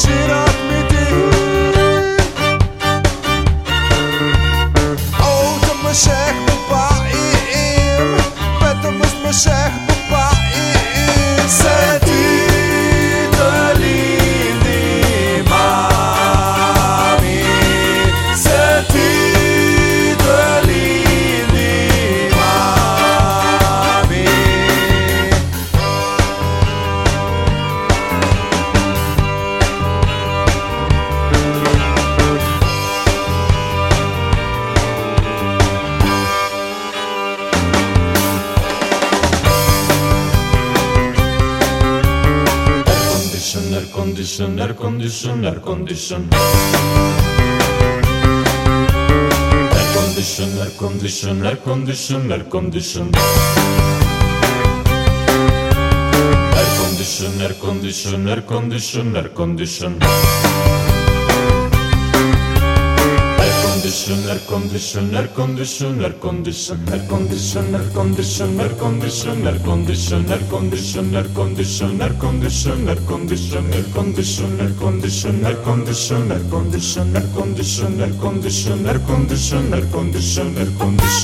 shit condition, air condition, air condition. Air condition, air condition, air condition, air condition. Air condition, air condition, air condition, air condition. Air condition, condition, air condition, air condition, air condition, air condition, air condition, air condition, air condition, air condition, air condition, air condition, air condition, air condition, air condition, air condition, air condition, air condition, air condition,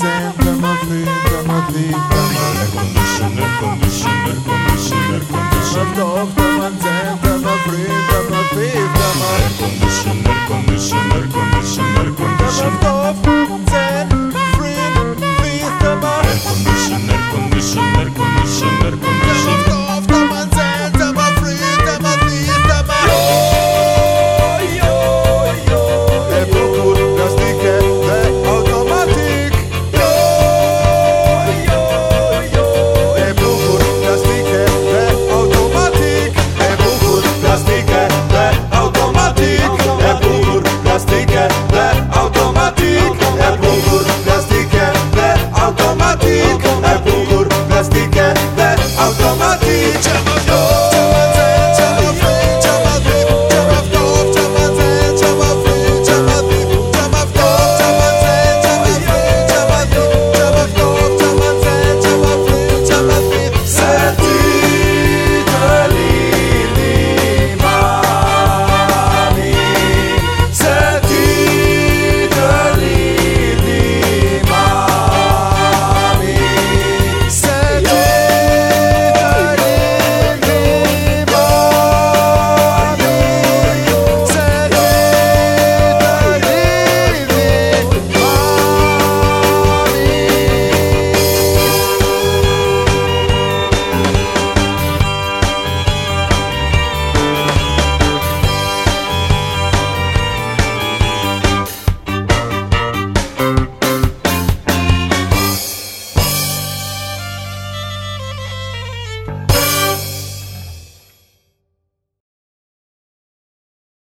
condition, thermofleet, thermofleet, air condition, air condition, air condition, air condition.